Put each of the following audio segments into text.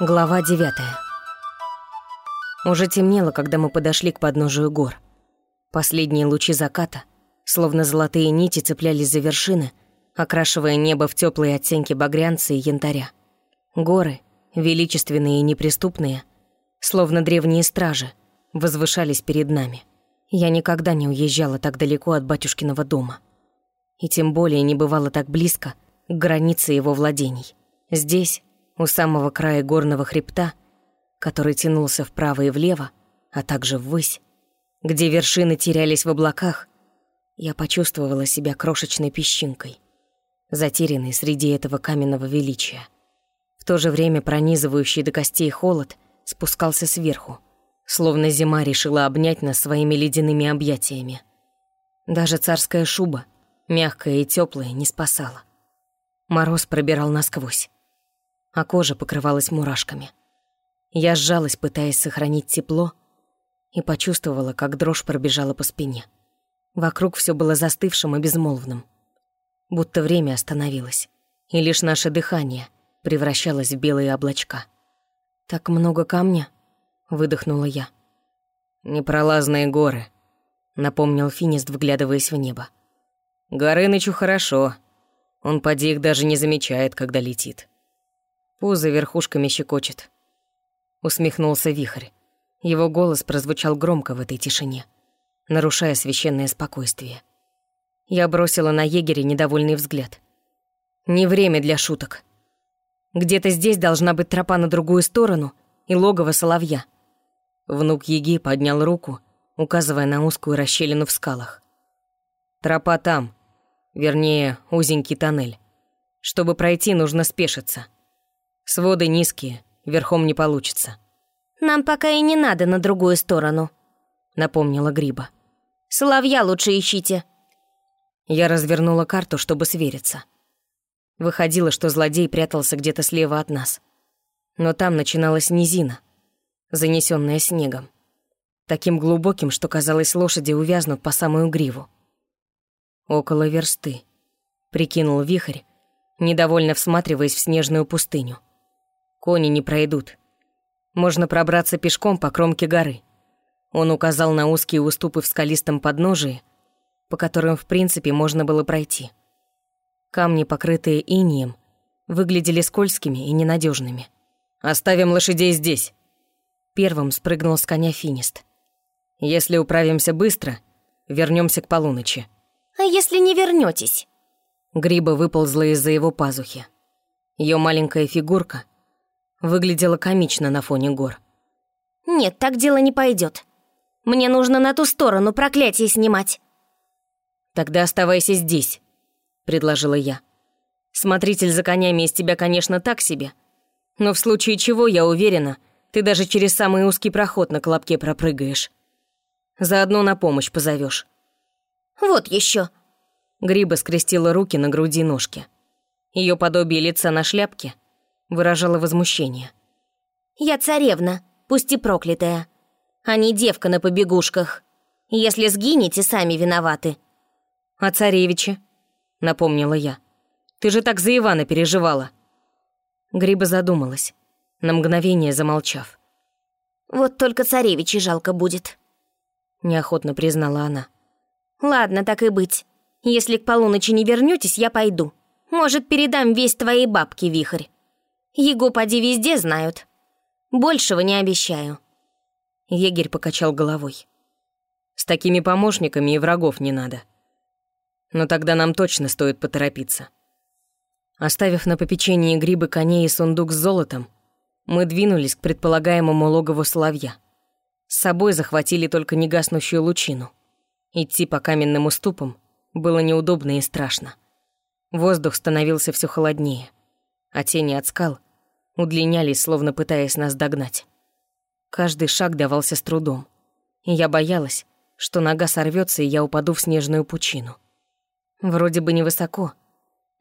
Глава девятая. Уже темнело, когда мы подошли к подножию гор. Последние лучи заката, словно золотые нити, цеплялись за вершины, окрашивая небо в теплые оттенки багрянца и янтаря. Горы, величественные и неприступные, словно древние стражи, возвышались перед нами. Я никогда не уезжала так далеко от батюшкиного дома. И тем более не бывала так близко к границе его владений. Здесь, у самого края горного хребта, который тянулся вправо и влево, а также ввысь, где вершины терялись в облаках, я почувствовала себя крошечной песчинкой, затерянной среди этого каменного величия. В то же время пронизывающий до костей холод спускался сверху, словно зима решила обнять нас своими ледяными объятиями. Даже царская шуба, мягкая и теплая, не спасала. Мороз пробирал насквозь а кожа покрывалась мурашками. Я сжалась, пытаясь сохранить тепло, и почувствовала, как дрожь пробежала по спине. Вокруг все было застывшим и безмолвным. Будто время остановилось, и лишь наше дыхание превращалось в белые облачка. «Так много камня?» — выдохнула я. «Непролазные горы», — напомнил Финист, вглядываясь в небо. «Горынычу хорошо. Он поди их даже не замечает, когда летит. Пузо верхушками щекочет. Усмехнулся вихрь. Его голос прозвучал громко в этой тишине, нарушая священное спокойствие. Я бросила на егеря недовольный взгляд. Не время для шуток. Где-то здесь должна быть тропа на другую сторону и логово соловья. Внук Еги поднял руку, указывая на узкую расщелину в скалах. Тропа там, вернее, узенький тоннель. Чтобы пройти, нужно спешиться. Своды низкие, верхом не получится. Нам пока и не надо на другую сторону, напомнила Гриба. Соловья лучше ищите. Я развернула карту, чтобы свериться. Выходило, что злодей прятался где-то слева от нас. Но там начиналась низина, занесенная снегом. Таким глубоким, что, казалось, лошади увязнут по самую гриву. Около версты, прикинул вихрь, недовольно всматриваясь в снежную пустыню. Кони не пройдут. Можно пробраться пешком по кромке горы. Он указал на узкие уступы в скалистом подножии, по которым, в принципе, можно было пройти. Камни, покрытые инием, выглядели скользкими и ненадежными. «Оставим лошадей здесь!» Первым спрыгнул с коня финист. «Если управимся быстро, вернемся к полуночи». «А если не вернетесь? Гриба выползла из-за его пазухи. Ее маленькая фигурка выглядела комично на фоне гор. «Нет, так дело не пойдет. Мне нужно на ту сторону проклятие снимать». «Тогда оставайся здесь», — предложила я. «Смотритель за конями из тебя, конечно, так себе. Но в случае чего, я уверена, ты даже через самый узкий проход на колобке пропрыгаешь. Заодно на помощь позовешь. «Вот еще. Гриба скрестила руки на груди ножки. Ее подобие лица на шляпке выражала возмущение. «Я царевна, пусть и проклятая, а не девка на побегушках. Если сгинете, сами виноваты». «А царевича?» — напомнила я. «Ты же так за Ивана переживала». Гриба задумалась, на мгновение замолчав. «Вот только царевича жалко будет», — неохотно признала она. «Ладно, так и быть. Если к полуночи не вернётесь, я пойду. Может, передам весь твоей бабке вихрь». Его поди везде знают. Большего не обещаю». Егерь покачал головой. «С такими помощниками и врагов не надо. Но тогда нам точно стоит поторопиться». Оставив на попечении грибы коней и сундук с золотом, мы двинулись к предполагаемому логову соловья. С собой захватили только негаснущую лучину. Идти по каменным уступам было неудобно и страшно. Воздух становился все холоднее а тени от скал удлинялись, словно пытаясь нас догнать. Каждый шаг давался с трудом, и я боялась, что нога сорвется и я упаду в снежную пучину. Вроде бы невысоко,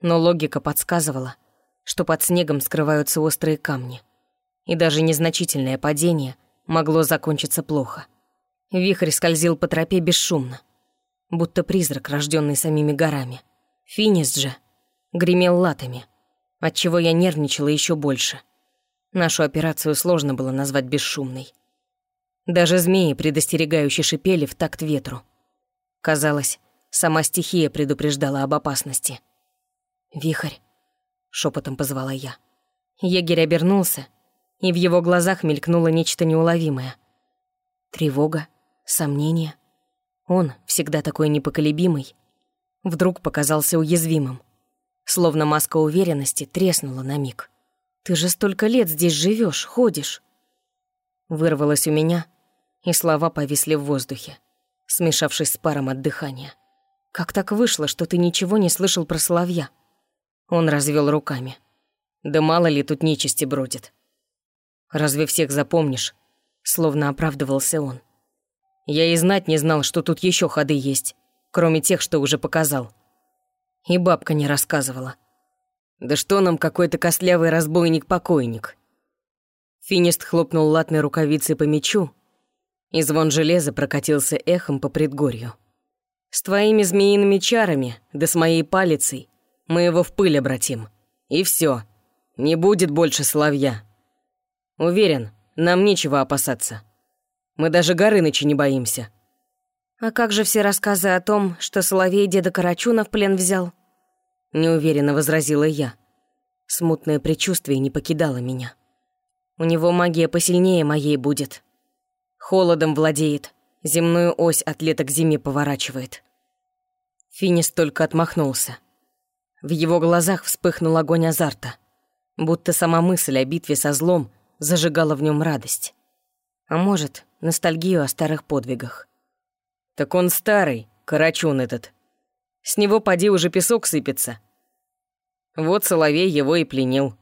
но логика подсказывала, что под снегом скрываются острые камни, и даже незначительное падение могло закончиться плохо. Вихрь скользил по тропе бесшумно, будто призрак, рожденный самими горами. Финис же гремел латами — отчего я нервничала еще больше. Нашу операцию сложно было назвать бесшумной. Даже змеи предостерегающе шипели в такт ветру. Казалось, сама стихия предупреждала об опасности. «Вихрь», — шепотом позвала я. Егерь обернулся, и в его глазах мелькнуло нечто неуловимое. Тревога, сомнение. Он, всегда такой непоколебимый, вдруг показался уязвимым. Словно маска уверенности треснула на миг. «Ты же столько лет здесь живешь, ходишь!» Вырвалось у меня, и слова повисли в воздухе, смешавшись с паром от дыхания. «Как так вышло, что ты ничего не слышал про соловья?» Он развел руками. «Да мало ли тут нечисти бродит. Разве всех запомнишь?» Словно оправдывался он. «Я и знать не знал, что тут еще ходы есть, кроме тех, что уже показал. И бабка не рассказывала. Да что нам какой-то костлявый разбойник-покойник? Финист хлопнул латной рукавицей по мечу, и звон железа прокатился эхом по предгорью. С твоими змеиными чарами, да с моей палицей, мы его в пыль обратим. И все, не будет больше соловья. Уверен, нам нечего опасаться. Мы даже Горыныча не боимся. А как же все рассказы о том, что Соловей деда Карачуна в плен взял? Неуверенно возразила я. Смутное предчувствие не покидало меня. У него магия посильнее моей будет. Холодом владеет, земную ось от лета к зиме поворачивает. Финис только отмахнулся. В его глазах вспыхнул огонь азарта, будто сама мысль о битве со злом зажигала в нем радость. А может, ностальгию о старых подвигах. Так он старый, карачун этот. С него поди уже песок сыпется. Вот Соловей его и пленил.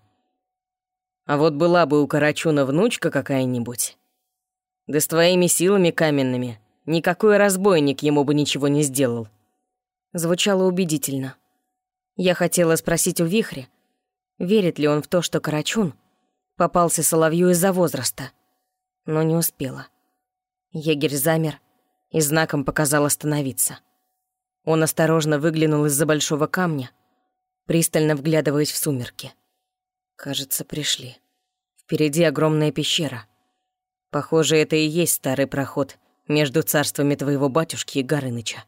А вот была бы у карачуна внучка какая-нибудь. Да с твоими силами каменными никакой разбойник ему бы ничего не сделал. Звучало убедительно. Я хотела спросить у Вихря, верит ли он в то, что Карачун попался Соловью из-за возраста, но не успела. Егерь замер, и знаком показал остановиться. Он осторожно выглянул из-за большого камня, пристально вглядываясь в сумерки. Кажется, пришли. Впереди огромная пещера. Похоже, это и есть старый проход между царствами твоего батюшки и Горыныча.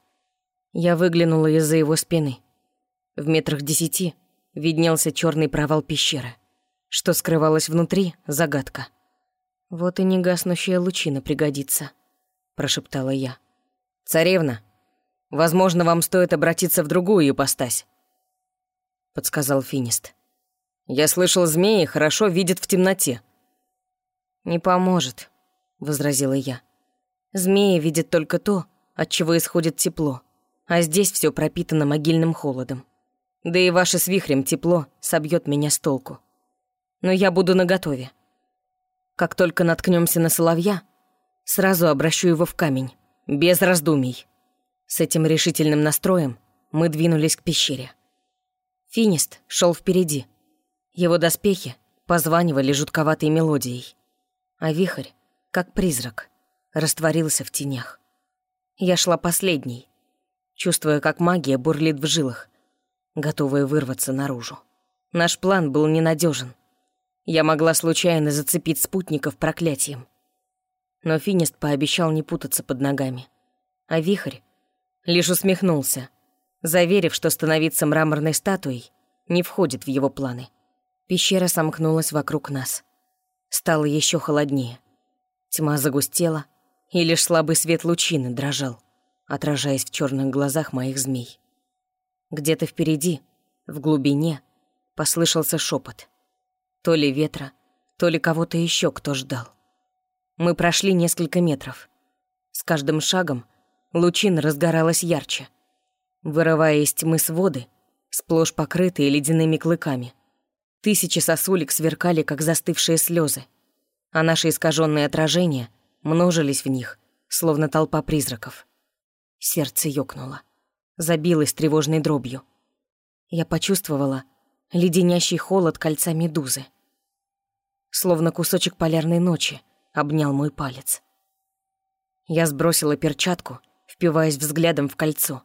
Я выглянула из-за его спины. В метрах десяти виднелся черный провал пещеры. Что скрывалось внутри — загадка. Вот и негаснущая лучина пригодится прошептала я. «Царевна, возможно, вам стоит обратиться в другую ипостась», — подсказал Финист. «Я слышал, змеи хорошо видят в темноте». «Не поможет», — возразила я. «Змеи видят только то, от чего исходит тепло, а здесь все пропитано могильным холодом. Да и ваше с вихрем тепло собьет меня с толку. Но я буду наготове. Как только наткнемся на соловья, Сразу обращу его в камень, без раздумий. С этим решительным настроем мы двинулись к пещере. Финист шел впереди. Его доспехи позванивали жутковатой мелодией. А вихрь, как призрак, растворился в тенях. Я шла последней, чувствуя, как магия бурлит в жилах, готовая вырваться наружу. Наш план был ненадежен. Я могла случайно зацепить спутников проклятием но Финист пообещал не путаться под ногами. А Вихрь лишь усмехнулся, заверив, что становиться мраморной статуей не входит в его планы. Пещера сомкнулась вокруг нас. Стало еще холоднее. Тьма загустела, и лишь слабый свет лучины дрожал, отражаясь в черных глазах моих змей. Где-то впереди, в глубине, послышался шепот. То ли ветра, то ли кого-то еще кто ждал. Мы прошли несколько метров. С каждым шагом лучина разгоралась ярче, вырывая из тьмы своды, сплошь покрытые ледяными клыками. Тысячи сосулек сверкали, как застывшие слезы, а наши искаженные отражения множились в них, словно толпа призраков. Сердце ёкнуло, забилось тревожной дробью. Я почувствовала леденящий холод кольца медузы. Словно кусочек полярной ночи, обнял мой палец. Я сбросила перчатку, впиваясь взглядом в кольцо,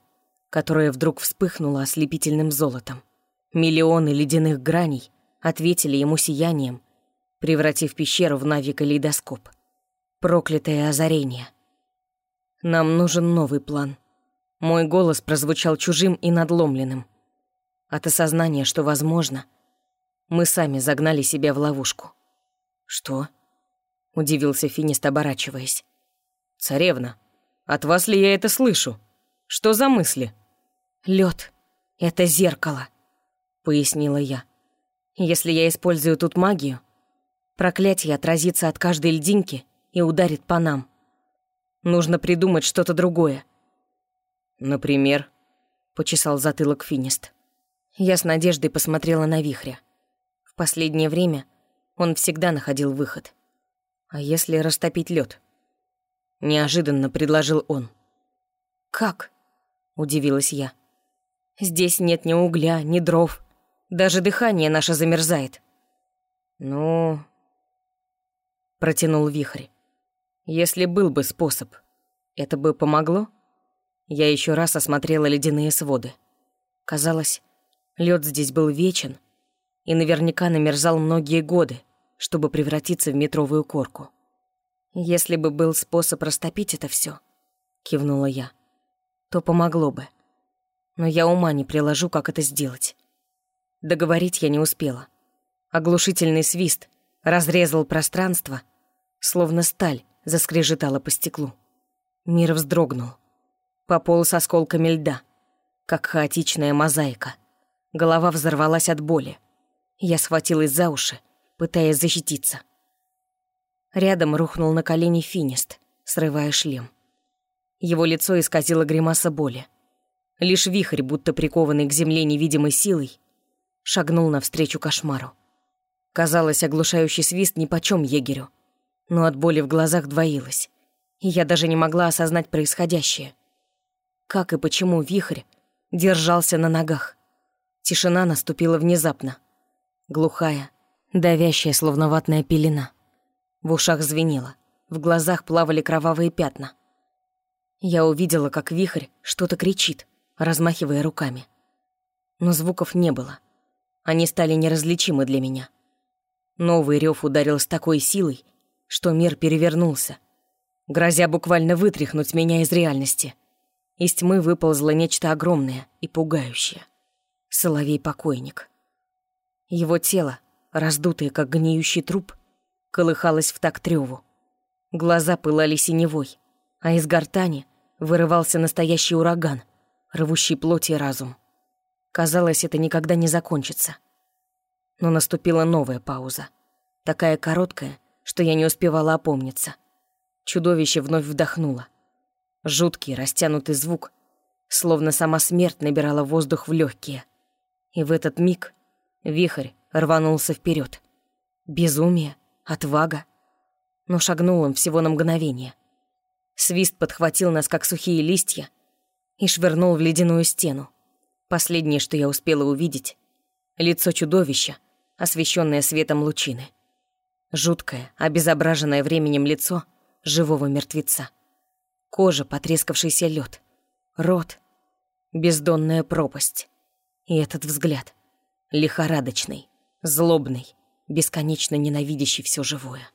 которое вдруг вспыхнуло ослепительным золотом. Миллионы ледяных граней ответили ему сиянием, превратив пещеру в нави-калейдоскоп. Проклятое озарение. Нам нужен новый план. Мой голос прозвучал чужим и надломленным. От осознания, что возможно, мы сами загнали себя в ловушку. «Что?» — удивился Финист, оборачиваясь. «Царевна, от вас ли я это слышу? Что за мысли?» Лед — это зеркало», — пояснила я. «Если я использую тут магию, проклятие отразится от каждой льдинки и ударит по нам. Нужно придумать что-то другое». «Например?» — почесал затылок Финист. Я с надеждой посмотрела на вихря. В последнее время он всегда находил выход. А если растопить лед? Неожиданно предложил он. «Как?» — удивилась я. «Здесь нет ни угля, ни дров. Даже дыхание наше замерзает». «Ну...» — протянул вихрь. «Если был бы способ, это бы помогло?» Я еще раз осмотрела ледяные своды. Казалось, лед здесь был вечен и наверняка намерзал многие годы, чтобы превратиться в метровую корку. «Если бы был способ растопить это все, кивнула я, — «то помогло бы. Но я ума не приложу, как это сделать». Договорить я не успела. Оглушительный свист разрезал пространство, словно сталь заскрежетала по стеклу. Мир вздрогнул пополз осколками льда, как хаотичная мозаика. Голова взорвалась от боли. Я схватилась за уши, пытаясь защититься. Рядом рухнул на колени финист, срывая шлем. Его лицо исказило гримаса боли. Лишь вихрь, будто прикованный к земле невидимой силой, шагнул навстречу кошмару. Казалось, оглушающий свист нипочём егерю, но от боли в глазах двоилось, и я даже не могла осознать происходящее — как и почему вихрь держался на ногах? Тишина наступила внезапно. Глухая, давящая, словно ватная пелена. В ушах звенело, в глазах плавали кровавые пятна. Я увидела, как вихрь что-то кричит, размахивая руками. Но звуков не было. Они стали неразличимы для меня. Новый рев ударил с такой силой, что мир перевернулся, грозя буквально вытряхнуть меня из реальности — из тьмы выползло нечто огромное и пугающее. Соловей-покойник. Его тело, раздутое, как гниющий труп, колыхалось в такт трёву. Глаза пылали синевой, а из гортани вырывался настоящий ураган, рвущий плоть и разум. Казалось, это никогда не закончится. Но наступила новая пауза. Такая короткая, что я не успевала опомниться. Чудовище вновь вдохнуло. Жуткий, растянутый звук, словно сама смерть набирала воздух в легкие. И в этот миг вихрь рванулся вперед. Безумие, отвага. Но шагнул он всего на мгновение. Свист подхватил нас, как сухие листья, и швырнул в ледяную стену. Последнее, что я успела увидеть — лицо чудовища, освещенное светом лучины. Жуткое, обезображенное временем лицо живого мертвеца. Кожа, потрескавшийся лед, рот, бездонная пропасть. И этот взгляд, лихорадочный, злобный, бесконечно ненавидящий все живое.